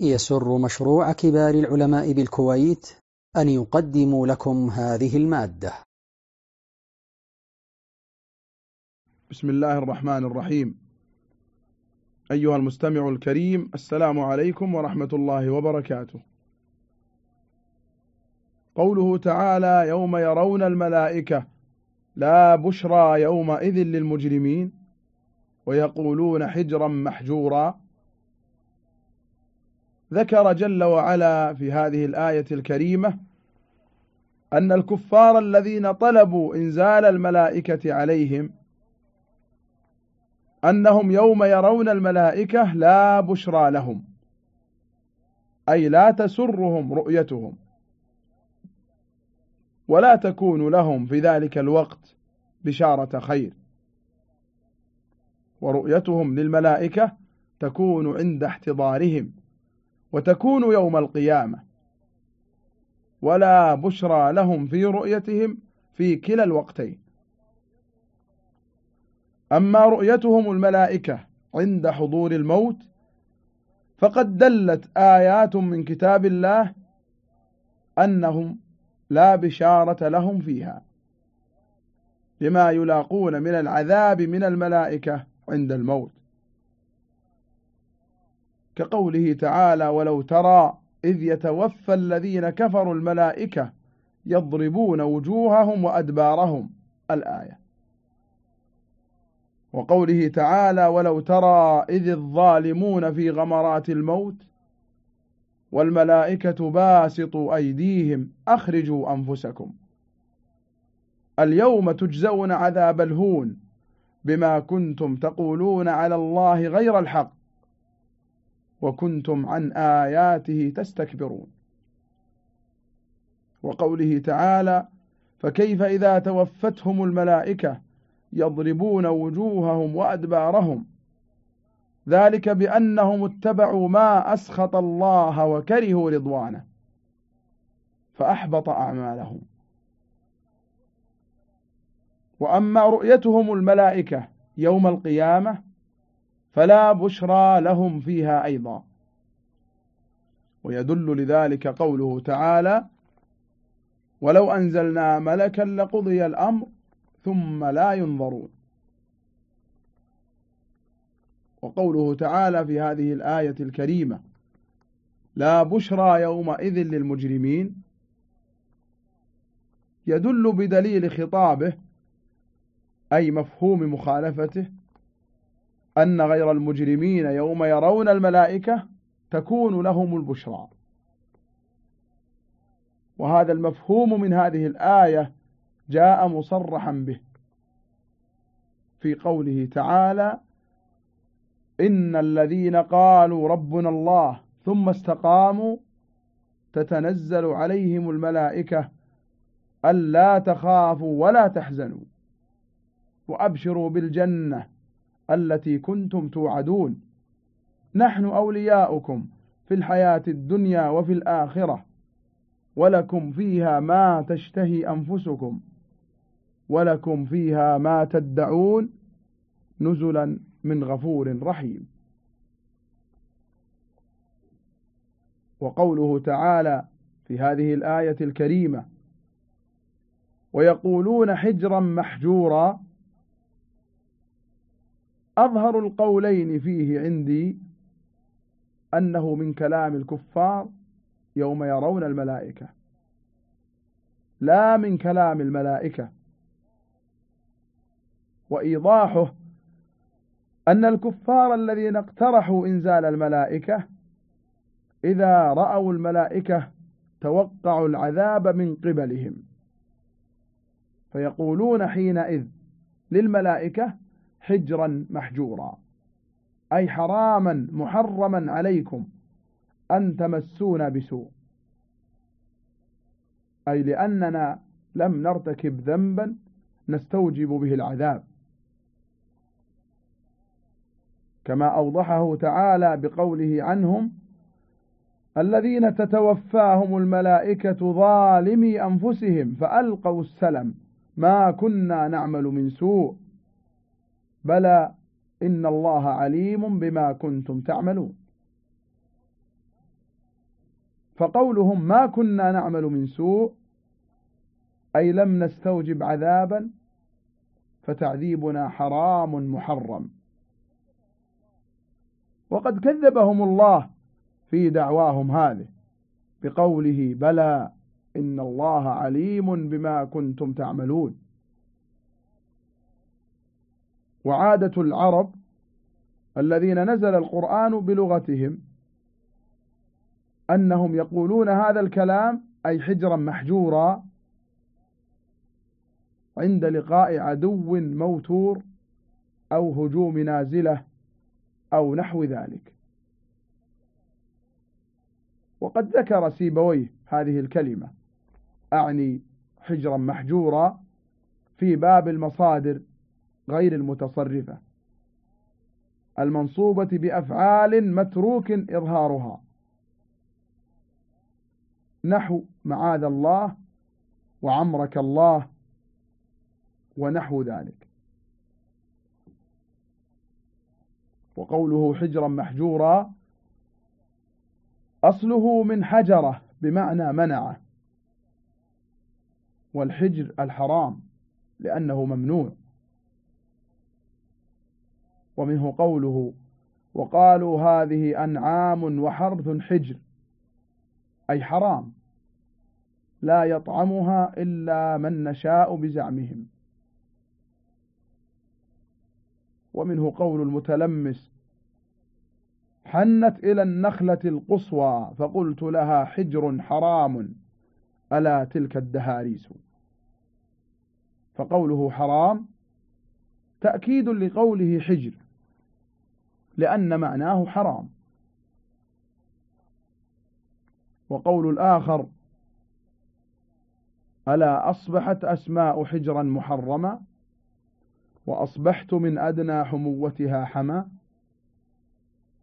يسر مشروع كبار العلماء بالكويت أن يقدم لكم هذه المادة. بسم الله الرحمن الرحيم. أيها المستمع الكريم السلام عليكم ورحمة الله وبركاته. قوله تعالى يوم يرون الملائكة لا بشرى يومئذ للمجرمين ويقولون حجرا محجورا. ذكر جل وعلا في هذه الآية الكريمة أن الكفار الذين طلبوا إنزال الملائكة عليهم أنهم يوم يرون الملائكة لا بشرى لهم أي لا تسرهم رؤيتهم ولا تكون لهم في ذلك الوقت بشارة خير. ورؤيتهم للملائكة تكون عند احتضارهم. وتكون يوم القيامة. ولا بشرى لهم في رؤيتهم في كلا الوقتين. أما رؤيتهم الملائكة عند حضور الموت فقد دلت آيات من كتاب الله أنهم لا بشارة لهم فيها. لما يلاقون من العذاب من الملائكة عند الموت. كقوله تعالى ولو ترى إذ يتوفى الذين كفروا الملائكة يضربون وجوههم وأدبارهم الآية. وقوله تعالى ولو ترى إذ الظالمون في غمرات الموت والملائكة باسطوا أيديهم أخرجوا أنفسكم اليوم تجزون عذاب الهون بما كنتم تقولون على الله غير الحق. وكنتم عن آياته تستكبرون. وقوله تعالى فكيف إذا توفتهم الملائكة يضربون وجوههم وأدبارهم؟ ذلك بأنهم اتبعوا ما أسخط الله وكرهوا رضوانه فأحبط أعمالهم. وأما رؤيتهم الملائكة يوم القيامة فلا بشرى لهم فيها أيضا. ويدل لذلك قوله تعالى ولو أنزلنا ملكا لقضي الأمر ثم لا ينظرون وقوله تعالى في هذه الآية الكريمة لا بشرى يومئذ للمجرمين يدل بدليل خطابه أي مفهوم مخالفته أن غير المجرمين يوم يرون الملائكة تكون لهم البشرى. وهذا المفهوم من هذه الآية جاء مصرحا به في قوله تعالى إن الذين قالوا ربنا الله ثم استقاموا تتنزل عليهم الملائكة ألا تخافوا ولا تحزنوا وأبشروا بالجنة التي كنتم توعدون. نحن أولياؤكم في الحياة الدنيا وفي الآخرة ولكم فيها ما تشتهي أنفسكم ولكم فيها ما تدعون نزلا من غفور رحيم. وقوله تعالى في هذه الآية الكريمة ويقولون حجرا محجورا أظهر القولين فيه عندي أنه من كلام الكفار يوم يرون الملائكة. لا من كلام الملائكة. وإيضاحه أن الكفار الذين اقترحوا إنزال الملائكة إذا رأوا الملائكة توقعوا العذاب من قبلهم. فيقولون حينئذ للملائكة حجرا محجورا. أي حراما محرما عليكم أن تمسونا بسوء. أي لأننا لم نرتكب ذنبا نستوجب به العذاب. كما أوضحه تعالى بقوله عنهم الذين تتوفاهم الملائكة ظالمي أنفسهم فألقوا السلم. ما كنا نعمل من سوء. بلى إن الله عليم بما كنتم تعملون. فقولهم ما كنا نعمل من سوء أي لم نستوجب عذابا فتعذيبنا حرام محرم. وقد كذبهم الله في دعواهم هذه بقوله بلى إن الله عليم بما كنتم تعملون. وعادة العرب الذين نزل القرآن بلغتهم أنهم يقولون هذا الكلام أي حجرا محجورا عند لقاء عدو موتور أو هجوم نازلة أو نحو ذلك. وقد ذكر سيبويه هذه الكلمة أعني حجرا محجورا في باب المصادر غير المتصرفة. المنصوبة بأفعال متروك إظهارها. نحو معاذ الله وعمرك الله ونحو ذلك. وقوله حجرا محجورا أصله من حجرة بمعنى منعة. والحجر الحرام لأنه ممنوع. ومنه قوله وقالوا هذه أنعام وحرث حجر أي حرام لا يطعمها إلا من نشاء بزعمهم. ومنه قول المتلمس حنت إلى النخلة القصوى فقلت لها حجر حرام ألا تلك الدهاريس؟ فقوله حرام تأكيد لقوله حجر. لأن معناه حرام. وقول الآخر ألا أصبحت أسماء حجرا محرمة؟ وأصبحت من أدنى حموتها حما؟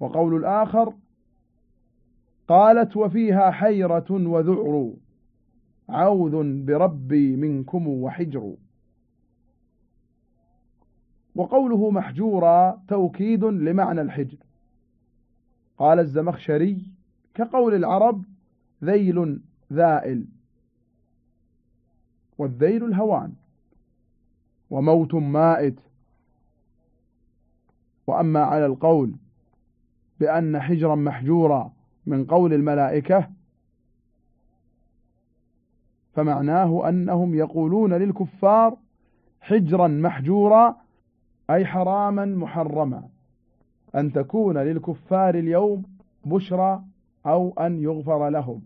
وقول الآخر قالت وفيها حيرة وذعر عوذ بربي منكم وحجر. وقوله محجورا توكيد لمعنى الحجر. قال الزمخشري كقول العرب ذيل ذائل والذيل الهوان وموت مائت. وأما على القول بأن حجرا محجورا من قول الملائكة فمعناه أنهم يقولون للكفار حجرا محجورا أي حراما محرما. أن تكون للكفار اليوم بشرى أو أن يغفر لهم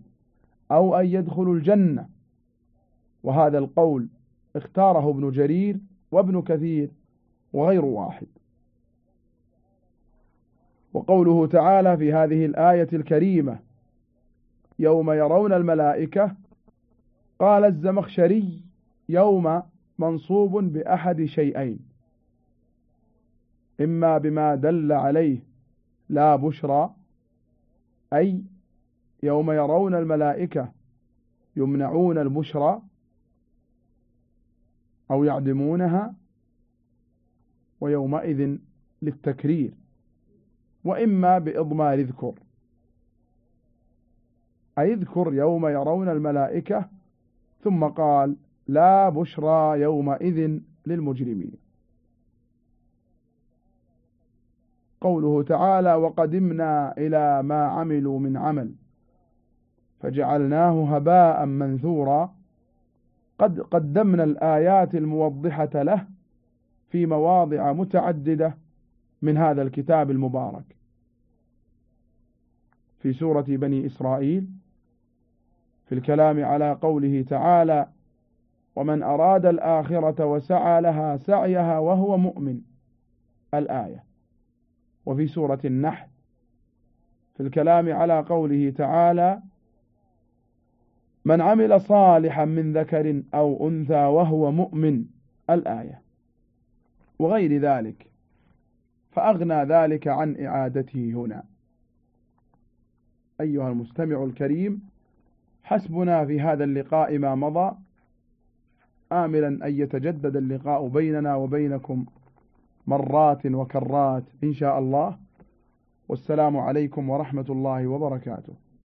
أو أن يدخلوا الجنة. وهذا القول اختاره ابن جرير وابن كثير وغير واحد. وقوله تعالى في هذه الآية الكريمة يوم يرون الملائكة قال الزمخشري يوم منصوب بأحد شيئين. إما بما دل عليه لا بشرى أي يوم يرون الملائكة يمنعون البشرى أو يعدمونها ويومئذ للتكرير وإما بإضمار اذكر. أي اذكر يوم يرون الملائكة ثم قال لا بشرى يومئذ للمجرمين. قوله تعالى وقدمنا إلى ما عملوا من عمل فجعلناه هباء منثورا قد قدمنا الآيات الموضحة له في مواضع متعددة من هذا الكتاب المبارك. في سورة بني إسرائيل في الكلام على قوله تعالى ومن أراد الآخرة وسعى لها سعيها وهو مؤمن. الآية. وفي سورة النحل في الكلام على قوله تعالى من عمل صالحا من ذكر أو أنثى وهو مؤمن الآية. وغير ذلك فأغنى ذلك عن إعادته هنا. أيها المستمع الكريم حسبنا في هذا اللقاء ما مضى. آملا أن يتجدد اللقاء بيننا وبينكم. مرات وكرات إن شاء الله. والسلام عليكم ورحمة الله وبركاته.